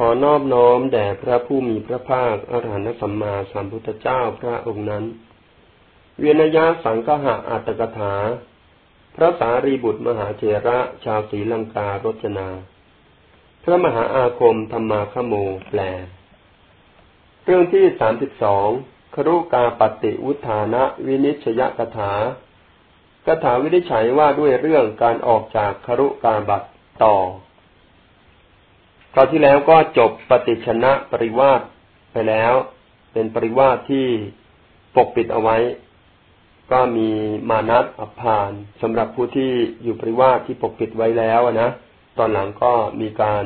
ขอนอบน้อมแด่พระผู้มีพระภาคอรหันตสัมมาสัมพุทธเจ้าพระองค์นั้น เวียนยะสังฆะอัตถกถา พระสารีบุตรมหาเถระชาวศรีลังการจนา พระมหาอาคมธรรมาขโมแปล เรื่องที่สามสิบสองครุกาปฏิวุฒานะวินิชยกถากถาวินิจฉัยว่าด้วยเรื่องการออกจากครุกาบัตต่อ คราวที่แล้วก็จบปฏิชนะปริวาสไปแล้ว เป็นปริวาสที่ปกปิดเอาไว้ ก็มีมานัตอัพานสำหรับผู้ที่อยู่ปริวาสที่ปกปิดไว้แล้วนะตอนหลังก็มีการ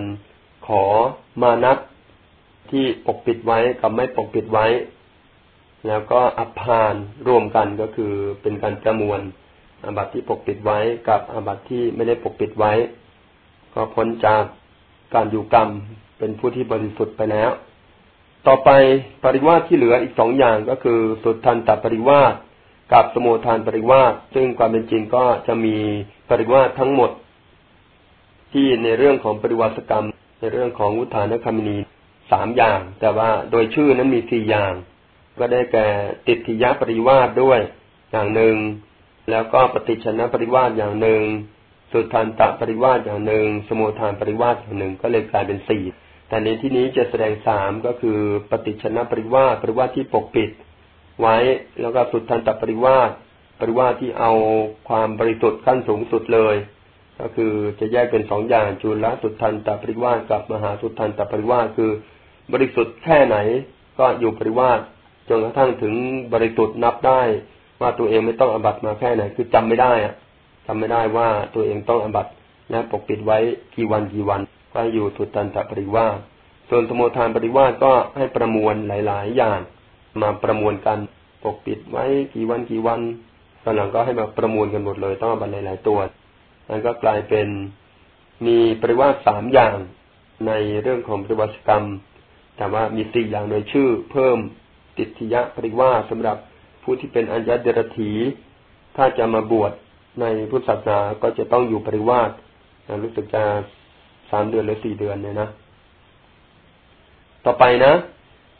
ขอมานัตที่ปกปิดไว้กับไม่ปกปิดไว้ แล้วก็อัพานรวมกันก็คือเป็นการประมวลอาบัติที่ปกปิดไว้กับอาบัติที่ไม่ได้ปกปิดไว้ ก็พ้นจาก การอยู่กรรมเป็นผู้ที่บริสุทธิ์ไปแล้ว ต่อไปปริวาสที่เหลืออีกสองอย่างก็คือ สุดทันตปริวาสกับสมุทานปริวาสซึ่งความเป็นจริงก็จะมีปริวาสทั้งหมด ที่ในเรื่องของปริวาสกรรม ในเรื่องของวุฒานคามินีสามอย่าง แต่ว่าโดยชื่อนั้นมีสี่อย่าง ก็ได้แก่ติทิยปริวาสด้วยอย่างหนึ่ง แล้วก็ปฏิชนะปริวาสอย่างหนึ่ง สุทันตปริวาสอย่างหนึ่ง สมุทานปริวาสอย่างหนึ่งก็เลยกลายเป็นสี่แต่ในที่นี้จะแสดงสามก็คือ ปฏิชนะปริวาสปริวาสที่ปกปิด ไว้แล้วก็สุทันตปริวาสปริวาสที่เอาความบริสุทธิ์ขั้นสูงสุดเลย ก็คือจะแยกเป็นสองอย่างจุลสุทันตปริวาสกับมหาสุทันตปริวาสคือ บริสุทธิ์แค่ไหน ก็อยู่ปริวาสจนกระทั่งถึงบริสุทธิ์นับได้ ว่าตัวเองไม่ต้องอบัตมาแค่ไหนคือจำไม่ได้อะ จำไม่ได้ว่าตัวเองต้องอบัตและปกปิดไว้กี่วันกี่วันก็อยู่ทุตันตปริวาสส่วนสมุทานปริวาสก็ให้ประมวลหลาย ๆ อย่าง มาประมวลกันปกปิดไว้กี่วันกี่วันตอนหลังก็ให้มาประมวลกันหมดเลยต้องอบัตหลาย ๆ ตัวนั่นก็กลายเป็นมีปริวาสสามอย่างในเรื่องของปริวัติกรรม แต่ว่ามีสี่อย่างโดยชื่อ เพิ่มติทยะปริวาสสำหรับผู้ที่เป็นอัญญเดรถีถ้าจะมาบวช ในพุทธศาสนาก็จะต้องอยู่ปริวาสรู้สึกจะสามเดือนหรือสี่เดือนเนี่ยนะ ต่อไปนะ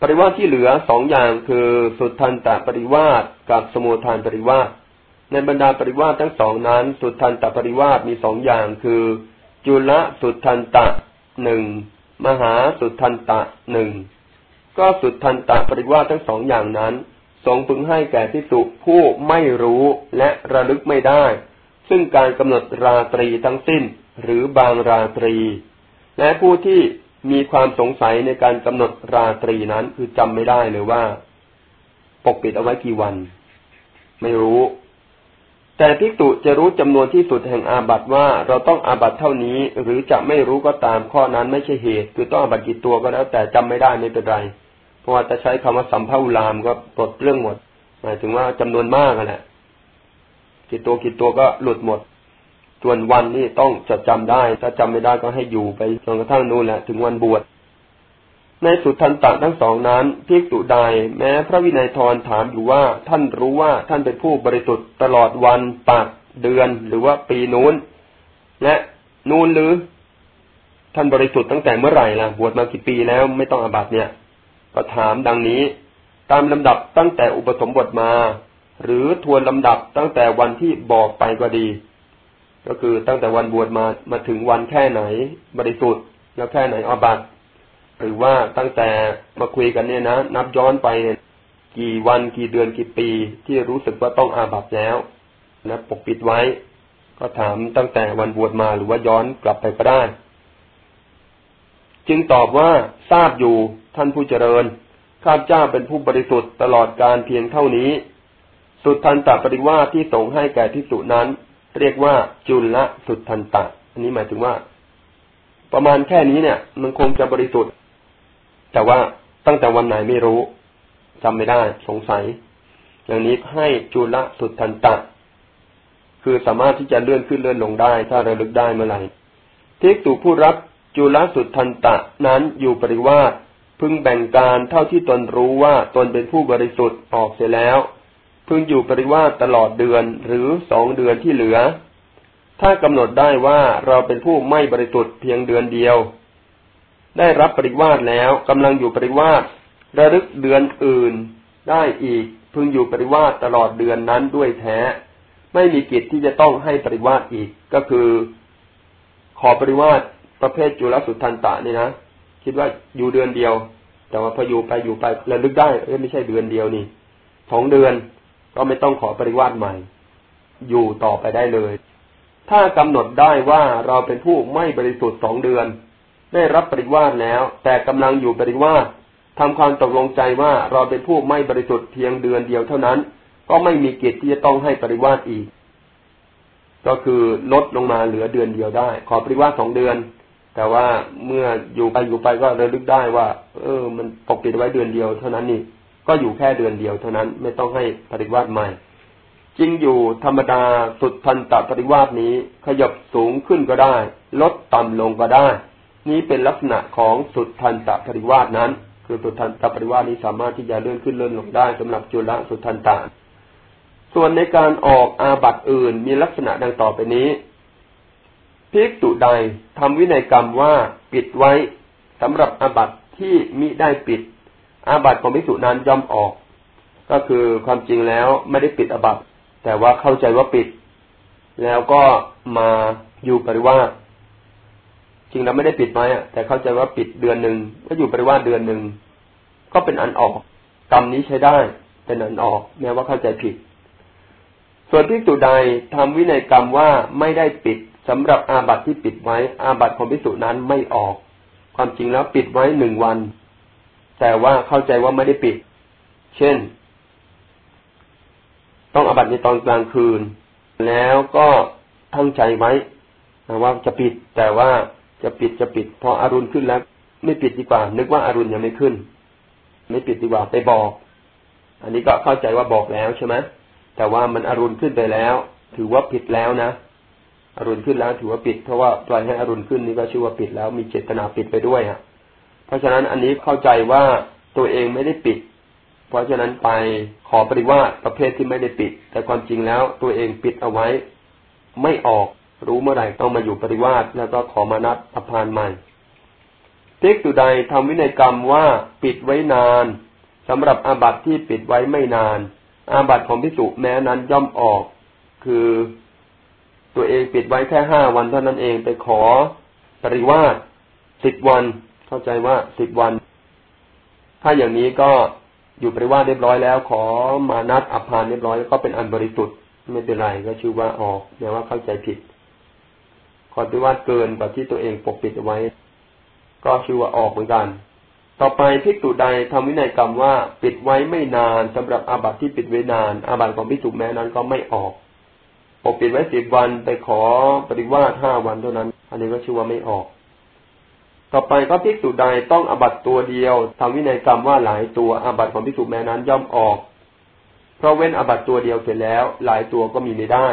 ปริวาสที่เหลือสองอย่างคือสุทันตปริวาสกับสมุทานปริวาสในบรรดาปริวาสทั้งสองนั้น สุทันตปริวาสมีสองอย่างคือ จุลสุทันตะหนึ่งมหาสุทันตะหนึ่งก็สุทันตะปริวาสทั้งสองอย่างนั้นทรงพึงให้แก่ทิสุผู้ไม่รู้และระลึกไม่ได้ ซึ่งการกำหนดราตรีทั้งสิ้นหรือบางราตรี และผู้ที่มีความสงสัยในการกำหนดราตรีนั้น คือจำไม่ได้หรือว่า ปกปิดเอาไว้กี่วัน ไม่รู้ แต่พิกตุจะรู้จำนวนที่สุดแห่งอาบัตว่าเราต้องอาบัตเท่านี้ หรือจะไม่รู้ก็ตามข้อนั้นไม่ใช่เหตุ คือต้องอาบัตกี่ตัวก็แล้ว แต่จำไม่ได้ไม่เป็นไร เพราะว่าจะใช้คำว่าสัมภาุลามก็ปลดเรื่องหมดหมายถึงว่าจำนวนมากแหละ กี่ตัวกี่ตัวก็หลุดหมด ส่วนวันนี่ต้องจะจำได้ ถ้าจำไม่ได้ก็ให้อยู่ไปจนกระทั่งนู่นแหละ ถึงวันบวช ในสุทันตะทั้งสองนั้นพิกตุใดแม้พระวินัยทรถามอยู่ว่าท่านรู้ว่าท่านเป็นผู้บริสุทธิ์ตลอดวันปักเดือนหรือว่าปีนู้น และนูนหรือ ท่านบริสุทธิ์ตั้งแต่เมื่อไหร่ล่ะบวชมากี่ปีแล้วไม่ต้องอาบัติเนี่ย ก็ถามดังนี้ ตามลำดับตั้งแต่อุปสมบทมา หรือทวนลำดับตั้งแต่วันที่บอกไปก็ดี ก็คือตั้งแต่วันบวชมามาถึงวันแค่ไหนบริสุทธิ์ แล้วแค่ไหนอบัตหรือว่าตั้งแต่มาคุยกันเนี่ยนะ นับย้อนไปกี่วันกี่เดือนกี่ปีที่รู้สึกว่าต้องอาบัตแล้วนะปกปิดไว้ ก็ถามตั้งแต่วันบวชมาหรือว่าย้อนกลับไปก็ได้ จึงตอบว่าทราบอยู่ท่านผู้เจริญข้าพเจ้าเป็นผู้บริสุทธิ์ตลอดการเพียงเท่านี้ สุดทันตปริวาที่สงให้แก่ทิสุนั้น เรียกว่าจุลละสุดทันตะ อันนี้หมายถึงว่า ประมาณแค่นี้เนี่ย มันคงจะบริสุทธิ์ แต่ว่าตั้งแต่วันไหนไม่รู้จำไม่ได้สงสัย อย่างนี้ให้จุลละสุดทันตะ คือสามารถที่จะเลื่อนขึ้นเลื่อนลงได้ ถ้าระลึกได้เมื่อไหร่ทิกตุผู้รับจุลสุดทันตะนั้นอยู่ปริวาสพึงแบ่งการเท่าที่ตนรู้ว่าตนเป็นผู้บริสุทธิ์ออกเสียแล้ว พึงอยู่ปริวาสตลอดเดือนหรือสองเดือนที่เหลือ ถ้ากำหนดได้ว่าเราเป็นผู้ไม่บริสุทธิ์เพียงเดือนเดียว ได้รับปริวาสแล้วกำลังอยู่ปริวาสระลึกเดือนอื่นได้อีกพึงอยู่ปริวาสตลอดเดือนนั้นด้วยแท้ ไม่มีกิจที่จะต้องให้ปริวาสอีกก็คือ ขอปริวาสประเภทจุลสุทันตะนี่นะคิดว่าอยู่เดือนเดียว แต่ว่าพออยู่ไปอยู่ไประลึกได้เอ้ไม่ใช่เดือนเดียวนี่สองเดือน ก็ไม่ต้องขอปริวาสใหม่ อยู่ต่อไปได้เลย ถ้ากำหนดได้ว่าเราเป็นผู้ไม่บริสุทธิ์สองเดือน ได้รับปริวาสแล้ว แต่กำลังอยู่ปริวาสทำความตกลงใจว่าเราเป็นผู้ไม่บริสุทธิ์เพียงเดือนเดียวเท่านั้น ก็ไม่มีกิจที่จะต้องให้ปริวาสอีก ก็คือลดลงมาเหลือเดือนเดียวได้ ขอปริวาสสองเดือน แต่ว่าเมื่ออยู่ไปอยู่ไปก็ระลึกได้ว่า เออ มันปกปิดไว้เดือนเดียวเท่านั้นนี่ ก็อยู่แค่เดือนเดียวเท่านั้นไม่ต้องให้ปริวาสใหม่จริงอยู่ธรรมดาสุดทันตปริวาสนี้ขยับสูงขึ้นก็ได้ ลดต่ำลงก็ได้ นี้เป็นลักษณะของสุดทันตปริวาสนั้น คือสุทันตปริวาสนี้สามารถที่จะเลื่อนขึ้นเลื่อนลงได้สำหรับจุลสุดทันตาส่วนในการออกอาบัตอื่นมีลักษณะดังต่อไปนี้ภิกษุใดทำวินัยกรรมว่าปิดไว้สำหรับอาบัตที่มิได้ปิด อาบัตของภิกษุนั้นย่อมออก ก็คือความจริงแล้วไม่ได้ปิดอาบัตแต่ว่าเข้าใจว่าปิด แล้วก็มาอยู่ปริวาสจริงเราไม่ได้ปิดไว้แต่เข้าใจว่าปิดเดือนหนึ่งก็อยู่ปริวาสเดือนหนึ่งก็เป็นอันออกกรรมนี้ใช้ได้เป็นอันออกแม้ว่าเข้าใจผิด ส่วนพิกษุใดทำวินัยกรรมว่าไม่ได้ปิดสำหรับอาบัติที่ปิดไว้ อาบัติของพิสุนั้นไม่ออก ความจริงแล้วปิดไว้หนึ่งวัน แต่ว่าเข้าใจว่าไม่ได้ปิด เช่น ต้องอบัตในตอนกลางคืน แล้วก็ทั้งใจไว้ว่าจะปิด แต่ว่าจะปิดจะปิด พออารุณขึ้นแล้ว ไม่ปิดดีกว่า นึกว่าอารุณยังไม่ขึ้น ไม่ปิดดีกว่าไปบอก อันนี้ก็เข้าใจว่าบอกแล้วใช่ไหมแต่ว่ามันอารุณขึ้นไปแล้ว ถือว่าผิดแล้วนะอรุณขึ้นแล้วถือว่าปิด เพราะว่าปล่อยให้อรุณขึ้นนี่ก็ชื่อว่าปิดแล้วมีเจตนาปิดไปด้วยอะ เพราะฉะนั้นอันนี้เข้าใจว่าตัวเองไม่ได้ปิด เพราะฉะนั้นไปขอปริวาสประเภทที่ไม่ได้ปิด แต่ความจริงแล้วตัวเองปิดเอาไว้ ไม่ออกรู้เมื่อไหร่ต้องมาอยู่ปริวาสแล้วก็ขอมานัดอภานใหม่เทกสุใดทำวินัยกรรมว่าปิดไว้นานสำหรับอาบัติที่ปิดไว้ไม่นาน อาบัติของพิสุแม้นั้นย่อมออก คือตัวเองปิดไว้แค่ห้าวันเท่านั้นเองไปขอปริวาสสิบวัน เข้าใจว่าสิบวัน ถ้าอย่างนี้ก็อยู่ปริวาสเรียบร้อยแล้ว ขอมานัดอภานเรียบร้อยก็เป็นอันบริสุทธิ์ไม่เป็นไรก็ชื่อว่าออกแม้ว่าเข้าใจผิดขอปริวาสเกินกว่าที่ตัวเองปกปิดไว้ ก็ชื่อว่าออกเหมือนกัน ต่อไปพิกตุใดทำวินัยกรรมว่าปิดไว้ไม่นานสำหรับอาบัติที่ปิดไว้นาน อาบัติของพิจุแม้นั้นก็ไม่ออกปกปิดไว้สิบวันไปขอปริวาสห้าวันเท่านั้น อันนี้ก็ชื่อว่าไม่ออก ต่อไปก็พิกษุใดต้องอบัตตัวเดียวทำวินัยกรรมว่าหลายตัวอบัตของพิกษุแม้นั้นย่อมออก เพราะเว้นอบัตตัวเดียวเสร็จแล้ว หลายตัวก็มีไม่ได้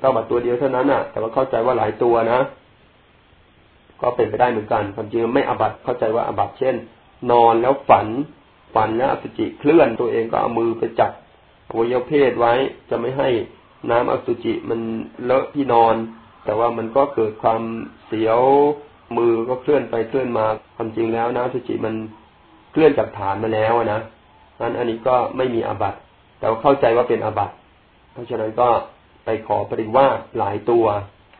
ก็อบัตตัวเดียวเท่านั้นน่ะ แต่ว่าเข้าใจว่าหลายตัวนะ ก็เป็นไปได้เหมือนกันความจริงไม่อบัตเข้าใจว่าอบัตเช่น นอนแล้วฝันฝันแล้วอสุจิเคลื่อนตัวเองก็เอามือไปจับอวัยวะเพศไว้จะไม่ให้น้ำอสุจิมันเลอะที่นอน แต่ว่ามันก็เกิดความเสียว มือก็เคลื่อนไปเคลื่อนมาความจริงแล้วน้ำสุจิมันเคลื่อนจากฐานมาแล้วนะนั้นอันนี้ก็ไม่มีอาบัตแต่เข้าใจว่าเป็นอาบัตเพราะฉะนั้นก็ไปขอปริว่าหลายตัว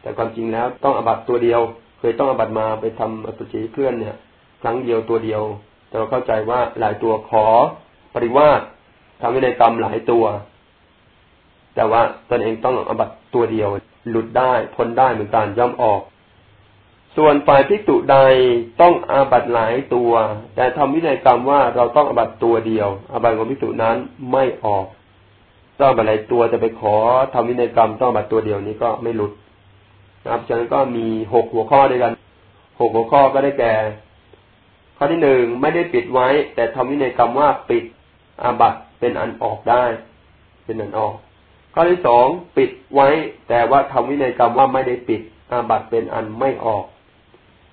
แต่ความจริงแล้วต้องอาบัตตัวเดียว เคยต้องอาบัตมาไปทำอสุจิเคลื่อนเนี่ย ครั้งเดียวตัวเดียว แต่เราเข้าใจว่าหลายตัวขอปริวาสทำวินัยกรรมหลายตัว แต่ว่าตนเองต้องอบัตตัวเดียว หลุดได้พ้นได้เหมือนกันย่อมออก ส่วนฝ่ายพิกตุใดต้องอาบัตหลายตัว แต่ทำวินัยกรรมว่าเราต้องอาบัตตัวเดียว อาบัตของพิกตุนั้นไม่ออกต้องอาบัตหลายตัวจะไปขอทำวินัยกรรมต้องอาบัตตัวเดียวนี้ก็ไม่หลุดนะครับฉะนั้นก็มีหกหัวข้อด้วยกันหกหัวข้อก็ได้แก่ ข้อที่หนึ่งไม่ได้ปิดไว้ แต่ทำวินัยกรรมว่าปิดอาบัตเป็นอันออกได้ เป็นอันออก ข้อที่สองปิดไว้ แต่ว่าทำวินัยกรรมว่าไม่ได้ปิดอาบัตเป็นอันไม่ออก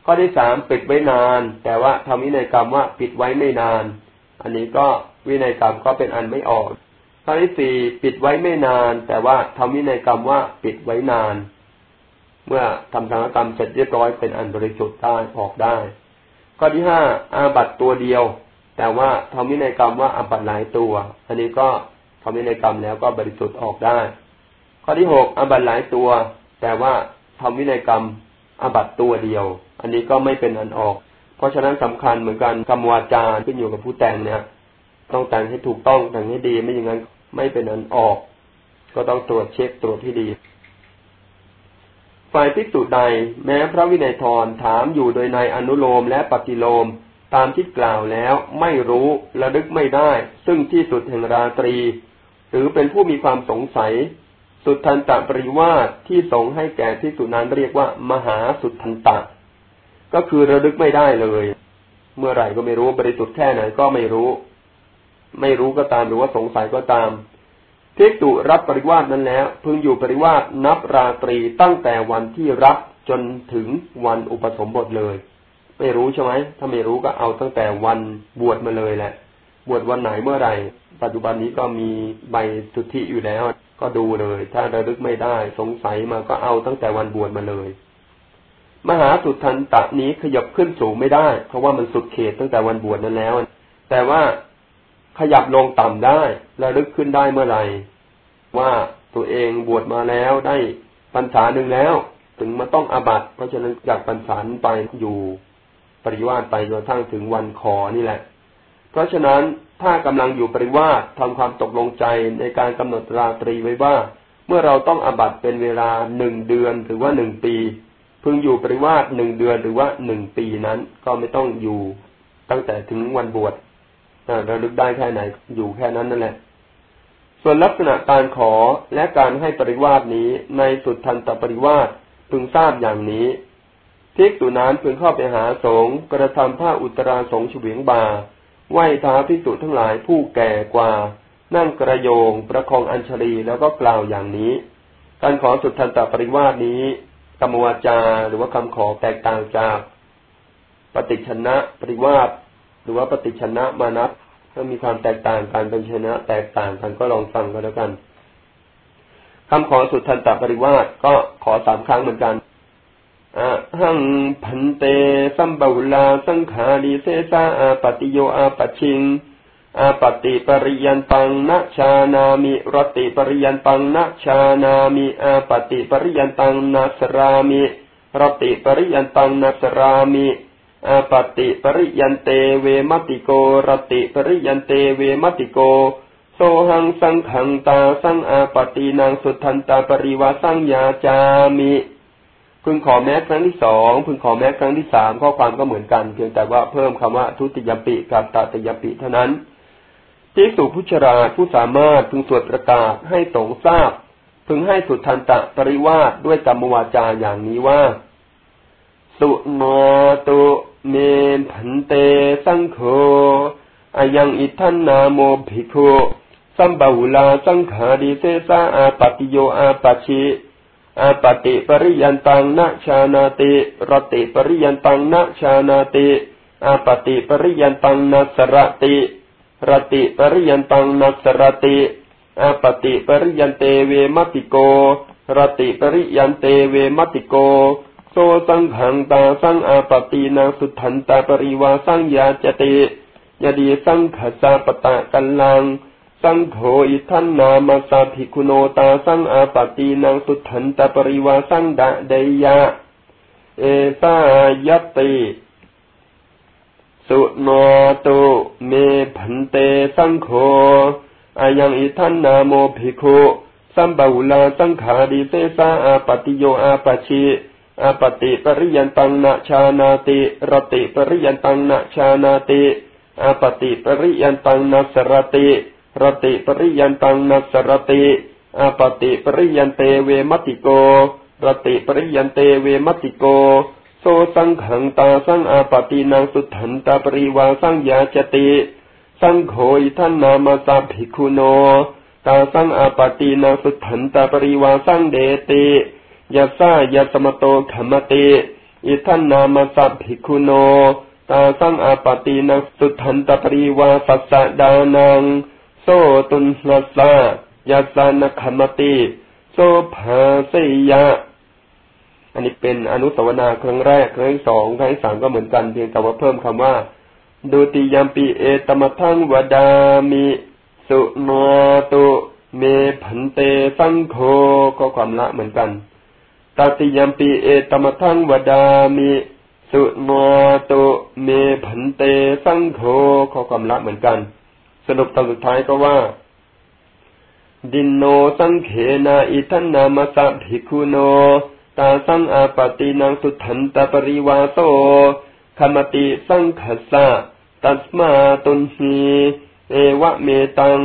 ข้อที่สามปิดไว้นาน แต่ว่าทำวินัยกรรมว่าปิดไว้ไม่นาน อันนี้ก็วินัยกรรมก็เป็นอันไม่ออก ข้อที่สี่ปิดไว้ไม่นาน แต่ว่าทำวินัยกรรมว่าปิดไว้นาน เมื่อทำทางกรรมเสร็จเรียบร้อยเป็นอันบริสุทธิ์ได้ออกได้ ข้อที่ห้าอาบัตตัวเดียว แต่ว่าทำวินัยกรรมว่าอาบัตหลายตัว อันนี้ก็ทำวินัยกรรมแล้วก็บริสุทธิ์ออกได้ ข้อที่หกอาบัตหลายตัว แต่ว่าทำวินัยกรรม อาบัตตัวเดียว อันนี้ก็ไม่เป็นอันออก เพราะฉะนั้นสำคัญเหมือนกันคำวาจาขึ้นอยู่กับผู้แต่งเนี่ยต้องแต่งให้ถูกต้องแต่งให้ดีไม่อย่างนั้นไม่เป็นอันออก ก็ต้องตรวจเช็คตรวจที่ดีฝ่ายภิกษุใด แม้พระวินัยทรถามอยู่โดยในอนุโลมและปฏิโลม ตามที่กล่าวแล้วไม่รู้ระลึกไม่ได้ ซึ่งที่สุดแห่งราตรี หรือเป็นผู้มีความสงสัย สุทันตปริวาสที่สงให้แก่ภิกษุนั้นเรียกว่า มหาสุทันตะ ก็คือระลึกไม่ได้เลย เมื่อไหร่ก็ไม่รู้บริสุทธิ์แค่ไหนก็ไม่รู้ ไม่รู้ก็ตามหรือว่าสงสัยก็ตามภิกษุรับปริวาสนั้นแล้ว พึงอยู่ปริวาสนับราตรีตั้งแต่วันที่รับจนถึงวันอุปสมบทเลย ไม่รู้ใช่ไหมถ้าไม่รู้ก็เอาตั้งแต่วันบวชมาเลยแหละ บวชวันไหนเมื่อไหร่ ปัจจุบันนี้ก็มีใบสุทธิอยู่แล้ว ก็ดูเลย ถ้าระลึกไม่ได้ สงสัยมาก็เอาตั้งแต่วันบวชมาเลย มหาสุทันตะนี้ขยับขึ้นสูงไม่ได้ เพราะว่ามันสุดเขตตั้งแต่วันบวชนั้นแล้ว แต่ว่าขยับลงต่ำได้ระลึกขึ้นได้เมื่อไหร่ ว่าตัวเองบวชมาแล้วได้พรรษาหนึ่งแล้ว ถึงมาต้องอาบัตเพราะฉะนั้นจากพรรษาไปอยู่ปริวาสไปจนทั้งถึงวันขอนี่แหละ เพราะฉะนั้น ถ้ากำลังอยู่ปริวาสทำความตกลงใจในการกำหนดราตรีไว้ว่า เมื่อเราต้องอาบัตเป็นเวลาหนึ่งเดือนหรือว่าหนึ่งปี พึงอยู่ปริวาสหนึ่งเดือนหรือว่าหนึ่งปีนั้น ก็ไม่ต้องอยู่ตั้งแต่ถึงวันบวชเราลึกได้แค่ไหนอยู่แค่นั้นนั่นแหละ ส่วนลักษณะการขอและการให้ปริวาสนี้ในสุดทันตปริวาสพึงทราบอย่างนี้ทิกตุนั้นพึงเข้าไปหาสงกระทำผ้าอุตราสงฉวียงบา ไหว้ท้าพิสุทั้งหลายผู้แก่กว่า นั่งกระโยง ประคองอัญชลีแล้วก็กล่าวอย่างนี้ การขอสุดทันตปริวาสนี้กรรมวาจาหรือว่าคำขอแตกต่างจากปฏิชนะปริวาสหรือว่าปฏิชนะมานับก็มีความแตกต่างกันเป็นชนะ แตกต่างกันก็ลองฟังกันแล้วกันคำขอสุดทันตปริวาสก็ขอสามครั้งเหมือนกัน อะหังพันเต สัมบุลาสังขาริเซซาอาปติโยอาปชิง อาปติปริยันตังนะชานามิรติปริยันตังนะชานามิ อาปติปริยันตังนัสรามิรติปริยันตังนัสรามิอาปติปริยันเตเวมติโกรติปริยันเตเวมติโกโซหังสังขังตาสังอาปตินางสุทันตาปริวาสังยาจามิ พึงขอแม้ครั้งที่สองพึงขอแม้ครั้งที่สามข้อความก็เหมือนกัน เพียงแต่ว่าเพิ่มคำว่าทุติยปิกับตติยปิเท่านั้นทิสุผู้ชราผู้สามารถพึงสวดประกาศให้สงทราบ พึงให้สุทันตะปริวาสด้วยกรรมวาจาอย่างนี้ว่า สุนาตุเมภันเตสังโฆอะยังอิตถันนาโมภิกขุสัมพหุลาสังฆาทิเสสาอาปัตติโยอาปัชชิ ปัตติปริยันตังนะชานาติรัตติปริยันตังนะชานาติอาปัตติปริยันตังนัสสรติรัตติปริยันตังนัสสรติอาปัตติปริยันเตเวมติโกรัตติปริยันเตเวมติโกโตสังขังตาสังอาปตินาสุทันตาปริวาสังยาจติยดีสังขสาปตะกันลัง สังโฆอิทันนามาสาภิกุโนตาสังอาปตินางสุทันตปริวาสังดะเดยะ เอตายติ สุโนตุเมพันเตสังโฆอายังอิทันนาโมภิกขุสัมพหุลาสังฆาทิเสสาอาปัตติโยอาปัชชิอาปัตติปริยันตังนะชานาติรัตติปริยันตังนะชานาติอาปัตติปริยันตังนัสสรติ รัตติปริยันตังนัสสรติอาปัตติปริยันเตเวมติโก รัตติปริยันเตเวมติโก โสสังฆังตาสังอาปัตตีนังสุทธันตปริวาสังยาจติ สังโฆอิทันนามาสาภิกุโน ตาสังอาปตินางสุทันตาปริวาสังเดติยาซายาสมโตขมติอิทันนามาสัพภิคุโน ตาสังอาปตินัสุทันตปริวาสัสสะดานัง โซตุนนัสสะยาสานขมติ โซภาสยะ อันนี้เป็นอนุสวนาครั้งแรก ครั้งสองครั้งสามก็เหมือนกันเพียงแต่ว่าเพิ่มคำว่าดูติยามปีเอตมทังวดามิสุนาตุเมผันเตสังโฆก็ความละเหมือนกันตติยามปีเอตมทังวดามิสุนาตุเมผันเตสังโฆข้อความละเหมือนกัน สรุปตอนสุดท้ายก็ว่า ดินโนสังเขนาอิทันนามาสัภิคุโน ตาสังอาปตินางสุทันตปริวาโสคมติสังขสะตัสมาตุนหีเอวะเมตัง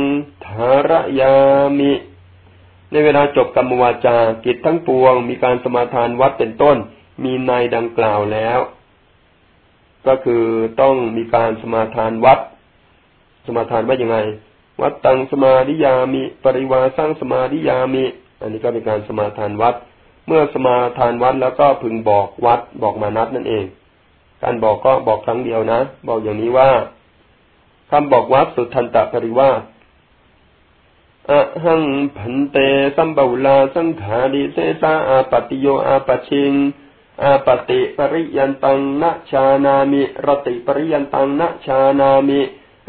ธารยามิ ในเวลาจบกรรมวาจากิจทั้งปวง มีการสมาทานวัดเป็นต้น มีในดังกล่าวแล้ว ก็คือต้องมีการสมาทานวัด สมาทานว่ายังไง วัดตังสมาธิยามิ ปริวาสร้างสมาธิยามิ อันนี้ก็เป็นการสมาทานวัด เมื่อสมาทานวัดแล้วก็พึงบอกวัดบอกมานัดนั่นเอง การบอกก็บอกครั้งเดียวนะ บอกอย่างนี้ว่าคำบอกวัดสุทันตปริวาอะหังพันเตสัมบาลาสังขาริเสสาอาปติโยอาปชิงอาปติปริยันตังนะชานามิ รติปริยันตังนะชานามิ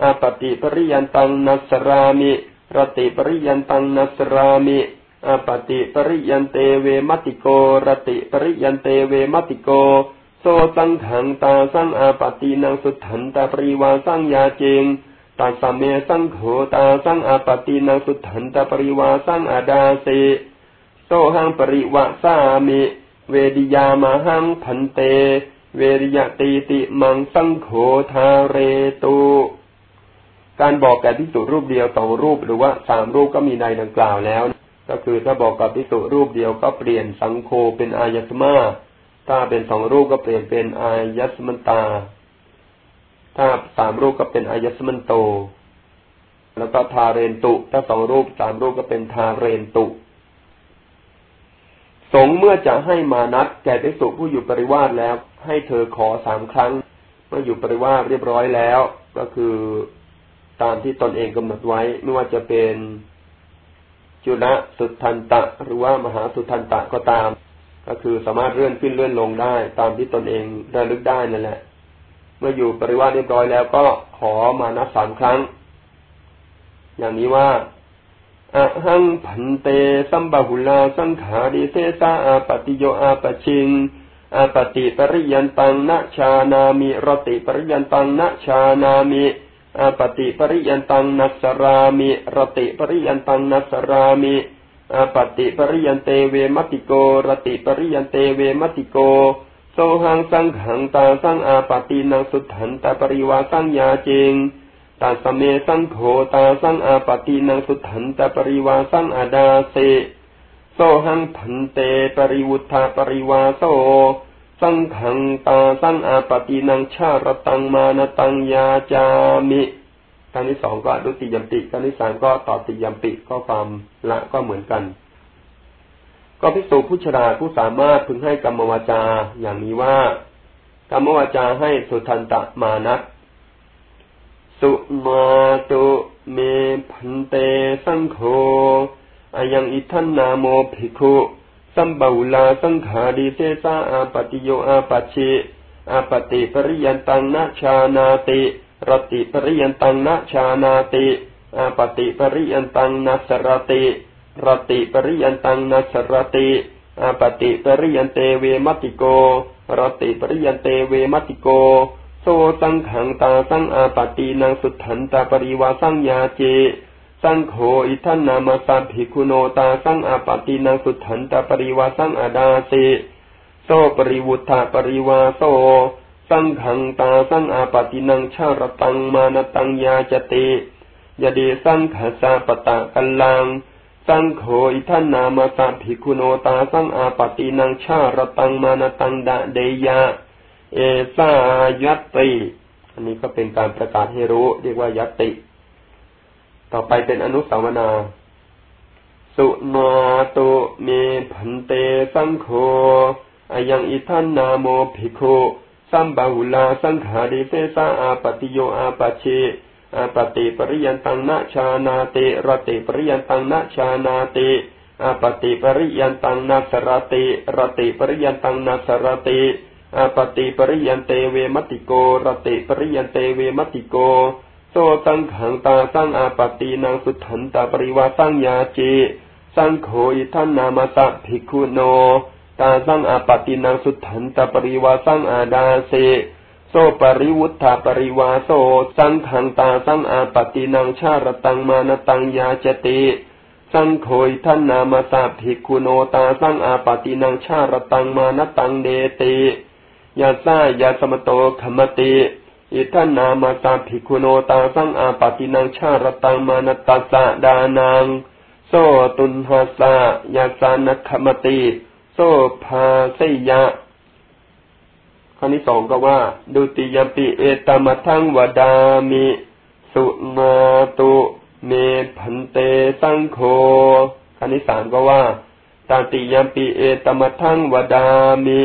อาปติปริยันตังนัสรามิรัตติปริยันตังนัสสรามิอาปัตติปริยันเตเวมติโกรัตติปริยันเตเวมติโก โสหังสังฆังตาสังอาปัตตีนังสุทธันตปริวาสังยาจิงตัสสะเมสังโฆตาสังอาปัตตีนังสุทธันตปริวาสังอะทาสิโสหังปริวะสามิเวทิยามะหังภันเต เวทิยตีติมังสังโฆทาเรตุ การบอกแก่พิสุรูปเดียวสองรูปหรือว่าสามรูปก็มีในดังกล่าวแล้ว ก็คือถ้าบอกกับพิสุรูปเดียวก็เปลี่ยนสังโฆเป็นอายตมาถ้าเป็นสองรูปก็เปลี่ยนเป็นอายัสมันตา ถ้าสามรูปก็เป็นอายัสมันโต แล้วก็ทาเรนตุ ถ้าสองรูปสามรูปก็เป็นทาเรนตุ สงเมื่อจะให้มานัดแก่ภิกษุผู้อยู่ปริวาสแล้ว ให้เธอขอสามครั้ง เมื่ออยู่ปริวาสเรียบร้อยแล้ว ก็คือ ตามที่ตนเองกำหนดไว้ ไม่ว่าจะเป็นจุลสุทันตะ หรือว่ามหาสุทันตะก็ตาม ก็คือสามารถเลื่อนขึ้นเลื่อนลงได้ ตามที่ตนเองระลึกได้นั่นแหละ เมื่ออยู่ปริวาสเรียบร้อยแล้วก็ขอมานับสามครั้ง อย่างนี้ว่าอะหังพันเตสัมบาหุลาสังขาริเทสาอาปติโยอาปชิงอาปติปริยันตังนะชานามิรติปริยันตังนะชานามิ ปติปริยันตังนัสรามิรติปริยันตังนัสรามิอาปติปริยันเตเวมติโก รติปริยันเตเวมติโกโซหังสังขังตาสังอาปตินังสุทันตาปริวาสังยาเจงตาสเมสังโฆตาสังอาปตินังสุทันตาปริวาสังอาดาเสโซหังพันเตปริวุธาปริวาโส สังขังตาสังอาปตินังชาระตังมานตังยาจามิการที่สองก็ดุติยมปิการที่สามก็ต่อติยมปิก็ความละก็เหมือนกัน ก็พิสูจผู้ชราผู้สามารถพึงให้กรรมวาจาอย่างนี้ว่ากรรมวาจาให้สุทันตะมานัสุมาตุเมภันเตสังโฆอะยังอิตถันนาโมภิกขุ สัมพหุลาสังฆาทิเสสาอาปัตติโยอาปัชชิอาปัตติปริยันตังนะชานาติรัตติปริยันตังนะชานาติอาปัตติปริยันตังนัสสรติรัตติปริยันตังนัสสรติอาปัตติปริยันเตเวมติโกรัตติปริยันเตเวมติโก โซสังขังตาสังอาปตินางสุทันตาปริวาสังยาเจ สังโฆอิทันนามาสัภิคุโนตาสังอาปตินางสุทันตปริวาสังอาดาเสโซปริวุธาปริวาโซสังขังตาสังอาปตินังชาระตังมานตังยาจติยเดสังขสาปตะกัลลัง สังโฆอิทันนามาตาภิกุโนตาสังอาปตินังชาระตังมานตังดะเดยะ เอสายัตติ อันนี้ก็เป็นการประกาศให้รู้ เรียกว่ายัตติ ต่อไปเป็นอนุสาวนา สุนาตุเมพันเตสังโฆอายังอิทันนาโมภิกขุสัมบาหุลาสังขาริเสสาอาปติโยอาปเชอาปติปริยันตังนาชานาติรติปริยันตังนาชานาติอาปัตติปริยันตังนัสสรติรัตติปริยันตังนัสสรติอาปัตติปริยันเตเวมติโกรัตติปริยันเตเวมติโก โสสังฆังตาสังอาปัตตีนังสุทธันตปริวาสังยาจิสังโฆอิตถันนามัสสะภิกขุโน ตาสังอาปัตตีนังสุทธันตปริวาสังอะทาสิโสปริวุตถปริวาโสสังฆังตาสังอาปัตตีนังฉารัตตังมานัตตังยาจติ สังโฆอิทันนามาตะภิกขุโนตาสังอาปตินางชาระตังมานตังเดติยาซายาสมโตขมติ อิทันนามาตาภิกุโนตาสังอาปตินังชาระตังมานตัสสะดานังโซตุนหาสะยาสานคมติ โซภาเสยะข้อที่สองก็ว่า ดุติยมปิเอตมทังวดามิ สุนาตุเมพันเตสังโฆข้อที่สามก็ว่าตาติยมปิเอตมทังวดามิ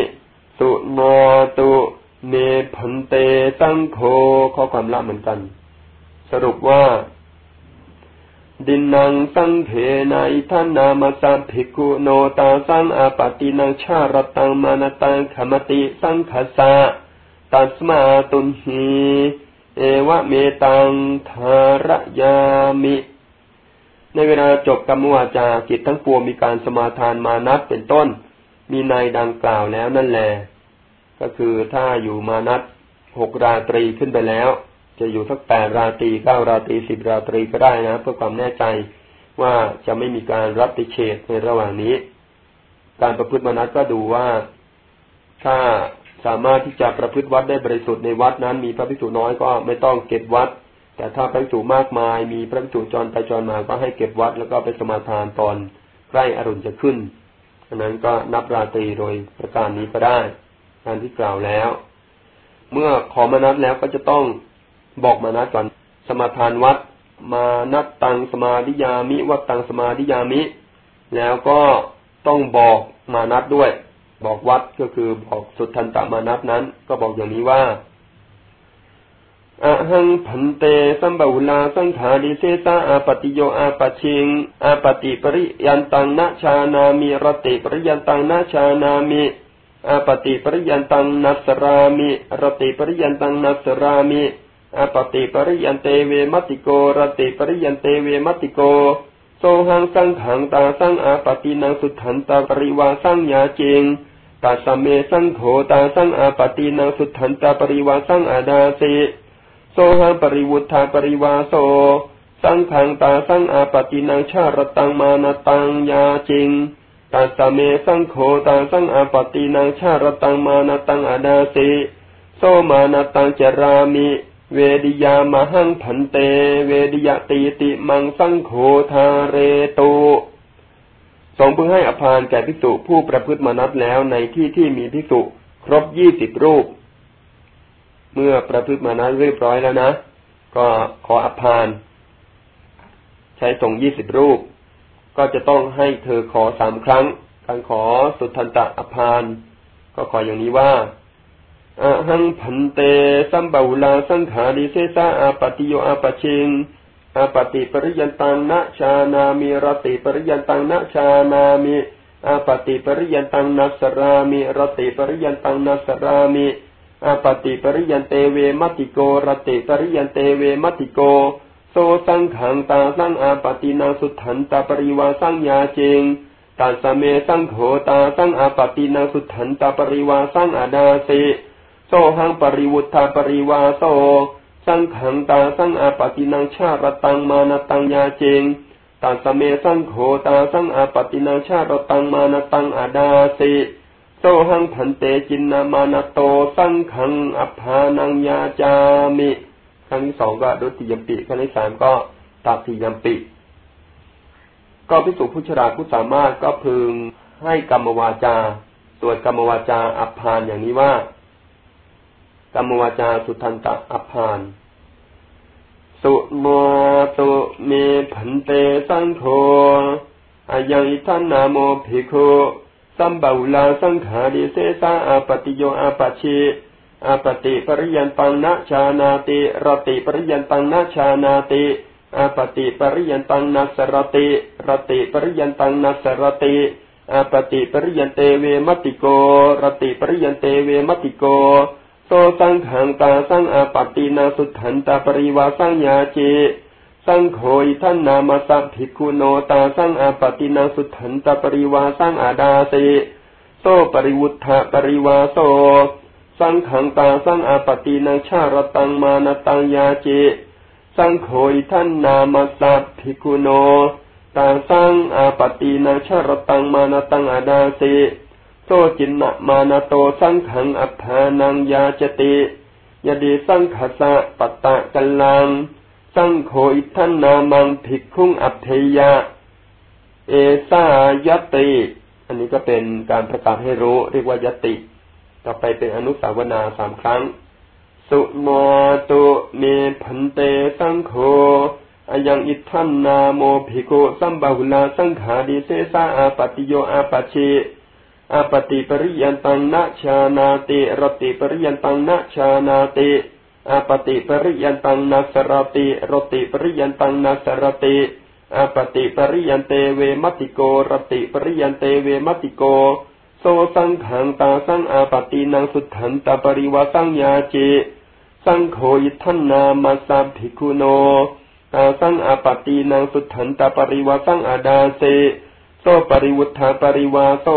สุนาตุ เมพันเตสังโฆข้อความละเหมือนกัน สรุปว่า ดินนังสังเขนาอิทันนามาสัมภิกุโนตาสังอาปตินังชาระตังมานตังขมติสังขสะตัสมาตุนหีเอวะเมตังทารยามิ ในเวลาจบกรรมวาจากิจทั้งปวงมีการสมาทานมานัดเป็นต้น มีในดังกล่าวแล้วนั่นแหละ ก็คือถ้าอยู่มานัดหกราตรีขึ้นไปแล้ว จะอยู่สักแปดราตรีเก้าราตรีสิบราตรีก็ได้นะ เพื่อความแน่ใจว่าจะไม่มีการรับติเชตในระหว่างนี้ การประพฤติมานัดก็ดูว่าถ้าสามารถที่จะประพฤติวัดได้บริสุทธิ์ในวัดนั้น มีพระภิกษุน้อยก็ไม่ต้องเก็บวัด แต่ถ้าพระภิกษุมากมาย มีพระภิกษุจรไปจรมาก็ให้เก็บวัด แล้วก็ไปสมาทานตอนใกล้อรุณจะขึ้นฉะนั้นก็นับราตรีโดยประการนี้ก็ได้ การที่กล่าวแล้ว เมื่อขอมานัดแล้วก็จะต้องบอกมานัดก่อนสมาทานวัด มานัดตังสมาธิยามิ วัดตังสมาธิยามิ แล้วก็ต้องบอกมานัดด้วย บอกวัดก็คือบอกสุดทันตมานัดนั้น ก็บอกอย่างนี้ว่าอะหังพันเตสัมบูลาสังขาริเซตาอาปติโยอาปชิงอาปติปริยันตังนาชานามิรติปริยันตังนาชานามิ ปติปริยันตังนัสรามิรติปริยันตังนัสรามิอาปติปริยันเตเวมติโกรติปริยันเตเวมติโกโซหังสังขังตาสังอาปตินังสุทันตาปริวาสังยาเจงตาสเมสังโขตาสังอาปตินังสุทันตาปริวาสังอาดาเสโซหังปริวุธาปริวาโซสังขังตาสังอาปตินังชาระตังมานตังยาจิง ตัสเมสังโฆตังสังอาปตินังชาระตังมานตังอดาสิโซมานตังจรามิ เวดิยามหังผันเต เวดิยตีติมังสังโฆทาเรตุสงพึงให้อภานแก่ภิกษุผู้ประพฤติมานัดแล้วในที่ที่มีภิกษุครบยี่สิบรูป เมื่อประพฤติมานัดเรียบร้อยแล้วนะ ก็ขออภานใช้ส่งยี่สิบรูป ก็จะต้องให้เธอขอสามครั้ง การขอสุทธันตะอัพภานก็ขออย่างนี้ว่าอะหังภันเตสัมพหุลาสังฆาทิเสสาอาปัตติโยอาปัชชิงอาปัตติปริยันตังนะชานามิรัตติปริยันตังนะชานามิอาปัตติปริยันตังนัสสรามิรัตติปริยันตังนัสสรามิอาปัตติปริยันเตเวมติโกรัตติปริยันเตเวมติโก โสหังสังฆังตาสังอาปัตตีนังสุทธันตปริวาสังยาจิงตัสสะเมสังโฆตาสังอาปัตตีนังสุทธันตปริวาสังอะทาสิโสหังปริวุตถปริวาโสสังฆังตาสังอาปัตตีนังฉารัตตังมานัตตังยาจิงตัสสะเมสังโฆตาสังอาปัตตีนังฉารัตตังมานัตตังอะทาสิโสหังภันเตจิณณมานัตโตสังฆังอัพภานังยาจามิ ครั้งที่สองก็ ทุติยัมปิครั้งที่สามก็ตาติยมปิ ก็พิสูจผู้ฉลาผู้สามารถก็พึงให้กรรมวาจาสวดกรรมวาจาอัพานอย่างนี้ว่า กรรมวาจาสุทันตะอัพาน สุโมตุเมผันเตสังโฆอายังอิทันนาโมภิกขุสัมบาุลาสังขาริเสสาอาปติโยอาปชิ อาปติปริยันตังนาชานาติรัตติปริยันตังนะชานาติอาปัตติปริยันตังนัสสรติรัตติปริยันตังนัสสรติอาปัตติปริยันเตเวมติโกรัตติปริยันเตเวมติโกโสสังฆังตาสังอาปัตตีนังสุทธันตปริวาสังยาจิสังโฆอิตถันนามัสสะภิกขุโนตาสังอาปัตตีนังสุทธันตปริวาสังอะทาสิโสปริวุตถปริวาโส สังขังตาสังอาปตินังชาระตังมานตังยาเจ สังโฆยท่านนามาสัพภิกุโนตาสังอาปตินังชาระตังมานตังอาดาเสโซจินนะมานาโตสังขังอัฏฐานังยาจติยดีสังขสะปตตะกัลลัง สังโฆอิทันนามังภิกขุงอัพเทยะ เอสายติ อันนี้ก็เป็นการประกาศให้รู้ เรียกว่ายติ ต่อไปเป็นอนุสาวนาสามครั้ง สุมาตุเมพันเตสังโฆอายังอิทันนาโมภิกขุสัมบาหุลาสังขาดิเสสาอาปติโยอาปชิอาปติปริยันตังนาชานาติรติปริยันตังนาชานาติอาปติปริยันตังนัสรติรติปริยันตังนัสรติอาปัตติปริยันเตเวมติโกรัตติปริยันเตเวมติโก โสสังฆังตาสังอาปัตตีนังสุทธันตปริวาสังยาจิ สังโฆอิตถันนามัสสะภิกขุโนตาสังอาปัตตีนังสุทธันตปริวาสังอะทาสิโสปริวุตถปริวาโส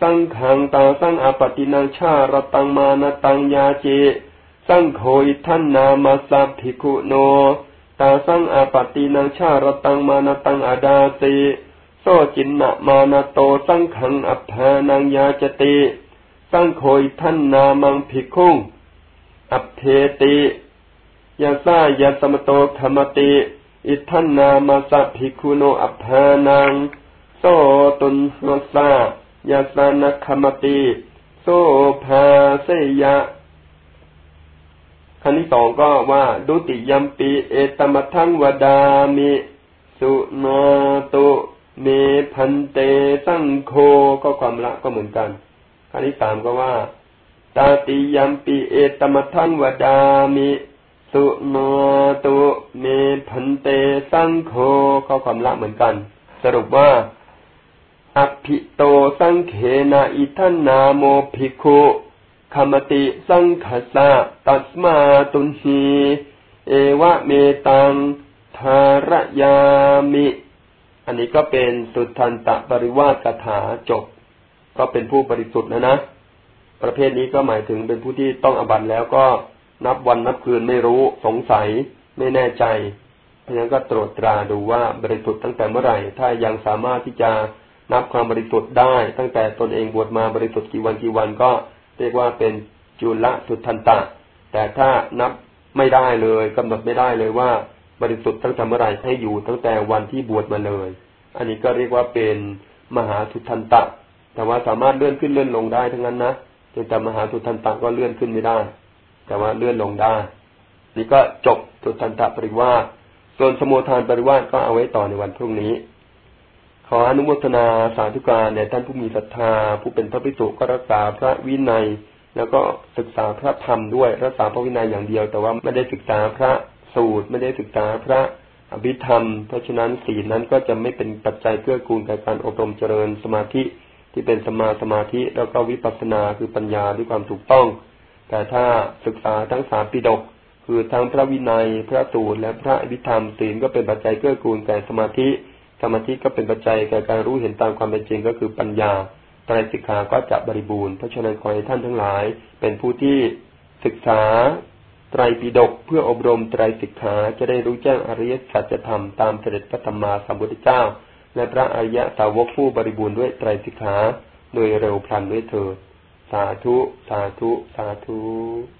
สังฆังตาสังอาปัตตีนังฉารัตตังมานัตตังยาจิ สังโฆอิตถันนามัสสะภิกขุโนตาสังอาปัตตีนังฉารัตตังมานัตตังอะทาสิ โสจิณณมานัตโตสังฆังอัพภานังยาจติสังโฆอิตถันนามังภิกขุงอัพเภติยัสสายัสมโตขมติ อิตถันนามัสสะภิกขุโนอัพภานัง โสตุณหัสสะยัสสะนักขมติ โซภาเสยะขั้นที่สองก็ว่า ดุติยัมปีเอตมทังวดามิ สุนาตุ เมพันเตสังโคก็ความละก็เหมือนกันขั้นที่สามก็ว่า ตาติยัมปีเอตมทังวดามิสุโนตุเมพันเตสังโคก็ความละเหมือนกัน สรุปว่าอภิโตสังเขนาอิทันนาโมภิกขุคมติสังขสะตัสมาตุนหีเอวะเมตังทารยามิ อันนี้ก็เป็นสุทันตะปริวาสถาจบ ก็เป็นผู้บริสุทธิ์นะนะ ประเภทนี้ก็หมายถึงเป็นผู้ที่ต้องอบัตแล้วก็นับวันนับคืนไม่รู้สงสัย ไม่แน่ใจ เพราะฉะนั้นก็ตรวจตราดูว่าบริสุทธิ์ตั้งแต่เมื่อไหร่ ถ้ายังสามารถที่จะนับความบริสุทธิ์ได้ ตั้งแต่ตนเองบวชมาบริสุทธิ์กี่วันกี่วันก็เรียกว่าเป็นจุลสุทันตะ แต่ถ้านับไม่ได้เลยกำหนดไม่ได้เลยว่า บริสุทธิ์ตั้งแต่เมื่อไรให้อยู่ตั้งแต่วันที่บวชมาเลย อันนี้ก็เรียกว่าเป็นมหาสุทันตะ แต่ว่าสามารถเลื่อนขึ้นเลื่อนลงได้ทั้งนั้นนะแต่มหาสุทันตะก็เลื่อนขึ้นไม่ได้ แต่ว่าเลื่อนลงได้ นี่ก็จบสุทันตะปริวาสส่วนสมุทานปริวาสก็เอาไว้ต่อในวันพรุ่งนี้ ขออนุโมทนาสาธุการในท่านผู้มีศรัทธา ผู้เป็นพระภิกษุก็รักษาพระวินัย แล้วก็ศึกษาพระธรรมด้วยรักษาพระวินัยอย่างเดียว แต่ว่าไม่ได้ศึกษาพระ สูตรไม่ได้ศึกษาพระอภิธรรม เพราะฉะนั้นศีลนั้นก็จะไม่เป็นปัจจัยเกื้อกูลในการอบรมเจริญสมาธิที่เป็นสมาสมาธิแล้วก็วิปัสสนาคือปัญญาด้วยความถูกต้อง แต่ถ้าศึกษาทั้งสามปิฎกคือทั้งพระวินัย พระสูตรและพระอภิธรรมศีลก็เป็นปัจจัยเกื้อกูลแก่สมาธิ สมาธิก็เป็นปัจจัยแก่การรู้เห็นตามความเป็นจริงก็คือปัญญาไตรสิกขาก็จะบริบูรณ์เพราะฉะนั้นขอให้ท่านทั้งหลาย เป็นผู้ที่ศึกษา ไตรปิฎกเพื่ออบรมไตรสิกขาจะได้รู้แจ้งอริยสัจธรรมตามเสด็จพระธรรมาสัมพุทธเจ้า และพระอริยสาวกผู้บริบูรณ์ด้วยไตรสิกขา โดยเร็วพลันด้วยเถิดสาธุ สาธุ สาธุ